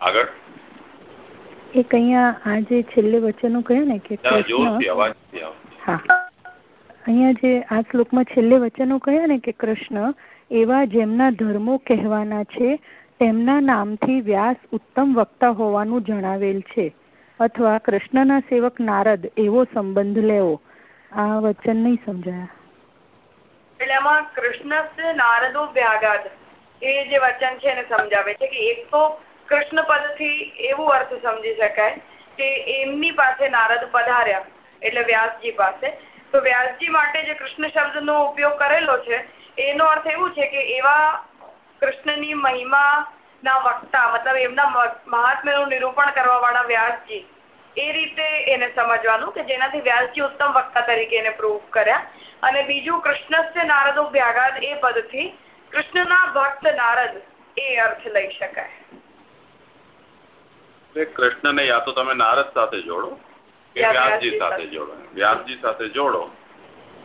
આગળ? એક અહીંયા આ જે છેલ્લે વચનો કહ્યું ને કે હા. અહીંયા જે આ શ્લોકમાં છેલ્લે વચનો કહ્યા ને કે કૃષ્ણ એવા જેમના ધર્મો કહેવાના છે તેમના નામથી વ્યાસ ઉત્તમ વક્તા હોવાનું જણાવેલ છે. અથવા કૃષ્ણના સેવક નારદ એવો સંબંધ લેવો. આ વચન નહીં સમજાયા. એટલે એમાં કૃષ્ણ નારદો વ્યાગાદ. એ જે વચન છે એને સમજાવે છે કે એક તો કૃષ્ણ પદથી એવું અર્થ સમજી શકાય કે એમની પાસે નારદ પધાર્યા, એટલે વ્યાસજી પાસે. તો વ્યાસજી માટે જે કૃષ્ણ શબ્દનો ઉપયોગ કરેલો છે, એનો અર્થ એવું છે કે એવા કૃષ્ણની મહિમા ના વક્તા, મતલબ એમના મહાત્મ્યનું નિરૂપણ કરવા વાળા વ્યાસજી, એ રીતે એને સમજવાનું કે જેનાથી વ્યાસજી ઉત્તમ વક્તા તરીકે એને પ્રૂવ કર્યા. અને બીજું કૃષ્ણ નારદો વ્યાઘાત એ પદથી કૃષ્ણના ભક્ત નારદ એ અર્થ લઈ શકાય. કૃષ્ણને યા તો તમે નારદ સાથે જોડો કે વ્યાસજી સાથે જોડો. વ્યાસજી સાથે જોડો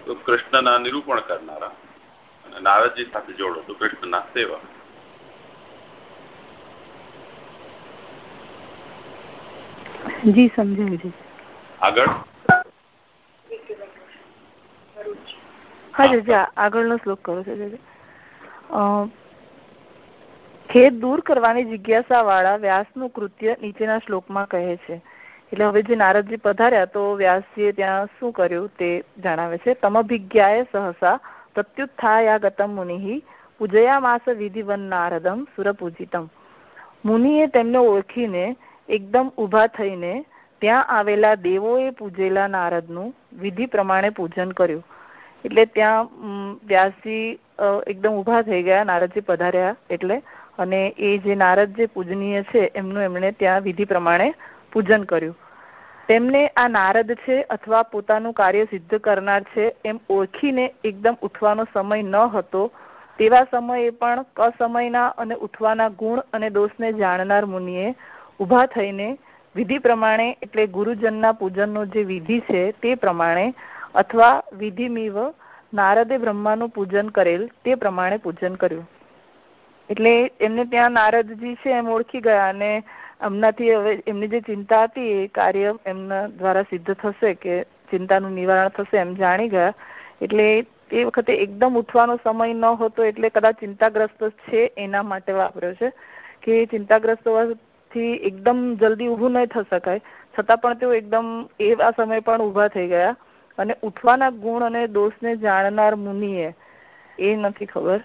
તો કૃષ્ણના નિરૂપણ કરનારા અને નારદજી સાથે જોડો તો કૃષ્ણના સેવક. જી સમજાય છે. આગળ? હા જી આગળનો શ્લોક કરો છો ખેદ દૂર કરવાની જિજ્ઞાસા વાળા વ્યાસનું કૃત્ય નીચેના શ્લોકમાં કહે છે. એટલે હવે જે નારદજી પધાર્યા તો વ્યાસજીએ ત્યાં શું કર્યું તે જણાવે છે. તમભિજ્ઞાએ સહસા પ્રત્યુત્થાયાગતમ મુનિ પૂજયામાસ વિધિવન નારદમ સુરપૂજિતમ. મુનિએ તેમને ઓળખીને એકદમ ઊભા થઈને ત્યાં આવેલા દેવોએ પૂજેલા નારદનું વિધિ પ્રમાણે પૂજન કર્યું. એટલે ત્યાં વ્યાસજી એકદમ ઊભા થઈ ગયા, નારદજી પધાર્યા એટલે અને એ જે નારદ જે પૂજનીય છે, એમનું એમણે ત્યાં વિધિ પ્રમાણે પૂજન કર્યું. તેમને આ નારદ છે અથવા પોતાનું કાર્ય સિદ્ધ કરનાર છે, એમ ઓળખીને એકદમ ઉઠવાનો સમય ન હતો, તેવા સમયે પણ કસમયના અને ઉઠવાના ગુણ અને દોષને જાણનાર મુનિએ ઊભા થઈને વિધિ પ્રમાણે એટલે ગુરુજનના પૂજનનો જે વિધિ છે તે પ્રમાણે અથવા વિધિમીવ નારદે બ્રહ્માનું પૂજન કરેલ તે પ્રમાણે પૂજન કર્યું. એટલે એમને ત્યાં નારદજી છે એમ ઓળખી ગયા અને એમનાથી હવે એમની જે ચિંતા હતી એ કાર્ય એમના દ્વારા સિદ્ધ થશે કે ચિંતાનું નિવારણ થશે એમ જાણી ગયા. એટલે એ વખતે એકદમ ઉઠવાનો સમય ન હતો એટલે કદાચ ચિંતાગ્રસ્ત છે એના માટે વાપર્યો છે કે ચિંતાગ્રસ્તથી એકદમ જલ્દી ઊભું નહીં થઈ શકાય. છતાં પણ તેઓ એકદમ એવા સમય પણ ઊભા થઈ ગયા. અને ઉઠવાના ગુણ અને દોષને જાણનાર મુનિએ, એ નથી ખબર.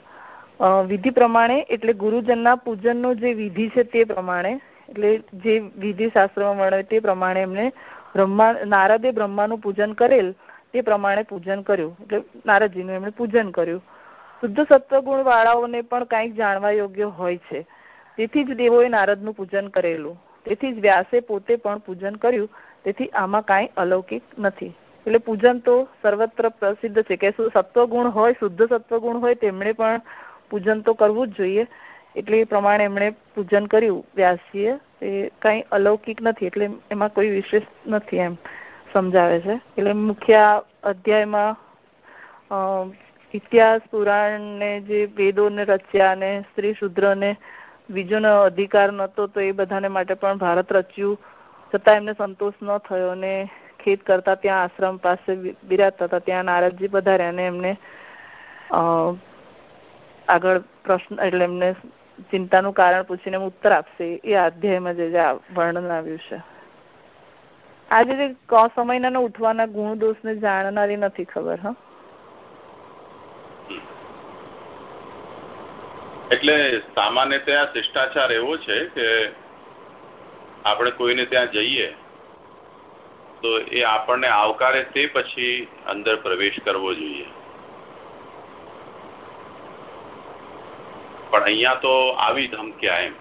વિધિ પ્રમાણે, એટલે ગુરુજનના પૂજનનો જે વિધિ છે તે પ્રમાણે, એટલે જે વિધિ શાસ્ત્રમાં મળે તે પ્રમાણે એમને બ્રહ્મા, નારદે બ્રહ્માનું પૂજન કરેલ તે પ્રમાણે પૂજન કર્યું. એટલે નારદજીનું એમણે પૂજન કર્યું. શુદ્ધ સત્વગુણ વાળાઓને પણ કંઈક જાણવા યોગ્ય હોય છે. તેથી જ દેવોએ નારદનું પૂજન કરેલું. તેથી જ વ્યાસે પોતે પણ પૂજન કર્યું. તેથી આમાં કાંઈ અલૌકિક નથી. એટલે પૂજન તો સર્વત્ર પ્રસિદ્ધ છે. કે સત્વગુણ હોય, શુદ્ધ સત્વગુણ હોય, તેમણે પણ પૂજન તો કરવું જ જોઈએ. એટલે એ પ્રમાણે એમણે પૂજન કર્યું. વ્યાસજીએ એ કાંઈ અલૌકિક નથી. એટલે એમાં કોઈ વિશેષ નથી એમ સમજાવે છે. એટલે મુખ્ય અધ્યાયમાં ઇતિહાસ પુરાણ ને જે વેદોને રચ્યા અને સ્ત્રી શૂદ્રને બીજોનો અધિકાર નહોતો, તો એ બધાને માટે પણ ભારત રચ્યું. છતાં એમને સંતોષ ન થયો અને ખેત કરતા ત્યાં આશ્રમ પાસે બિરાજતા હતા. ત્યાં નારદજી પધાર્યા અને એમને આગળ પ્રશ્ન, એટલે એમને ચિંતાનું કારણ પૂછીને ઉત્તર આપશે, એ અધ્યાયમાં જે વર્ણન આવ્યું છે. આજે જે ક સમયના ઉઠવાના ગુણ દોષ ને જાણનારી નથી ખબર, હા? એટલે સામાન્ય ત્યાં શિષ્ટાચાર એવો છે કે આપણે કોઈને ત્યાં જઈએ, તો એ આપણને આવકારે તે પછી અંદર પ્રવેશ કરવો જોઈએ. પણ અહીંયા તો આવી ધમક્યા એમ.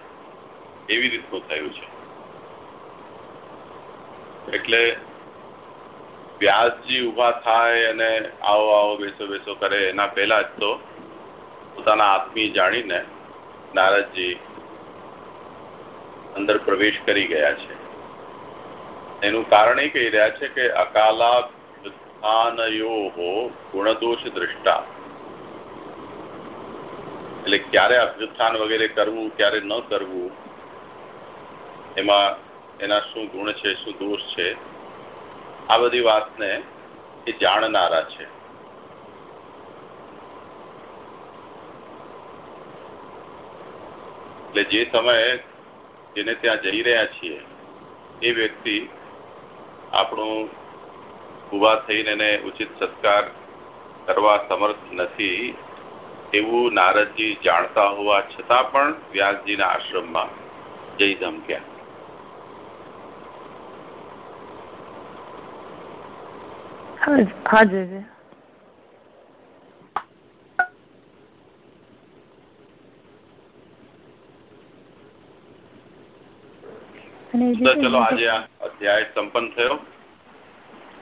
એવી રીતનું થયું છે. એટલે વ્યાસજી ઊભા થાય અને આવો આવો બેસો બેસો કરે, એના પહેલા જ તો પોતાના આત્મી જાણીને નારદજી અંદર પ્રવેશ કરી ગયા છે. એનું કારણ એ કહી રહ્યા છે કે અકાલાભ્યુત્થાનયો ગુણદોષ દ્રષ્ટા. એટલે ક્યારે અભ્યુત્થાન વગેરે કરવું, ક્યારે ન કરવું, એમાં એના શું ગુણ છે, શું દોષ છે, આ બધી વાતને એ જાણનારા છે. એટલે જે સમયે જેને ત્યાં જઈ રહ્યા છીએ, એ વ્યક્તિ આપણું ઊભા થઈને એને ઉચિત સત્કાર કરવા સમર્થ નથી એવું નારદજી જાણતા હોવા છતાં પણ વ્યાસજીના આશ્રમમાં જઈ ધમક્યા. હા જી ચલો આજે આ અધ્યાય સંપન્ન થયો.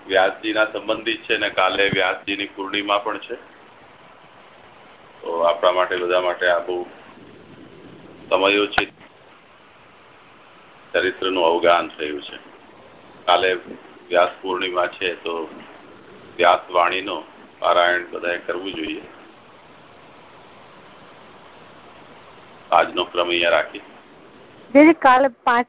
વ્યાસજીના સંબંધિત છે ને કાલે વ્યાસજીની પૂર્ણિમા પણ છે. તો આપણા માટે, બધા માટે આ બહુ સમયોચિત ચરિત્રનું અવગાન થયું છે. કાલે વ્યાસ પૂર્ણિમા છે તો વ્યાસ વાણીનો પારાયણ બધાએ કરવું જોઈએ. આજનો ક્રમ અહીંયા રાખી કાલે પાંચ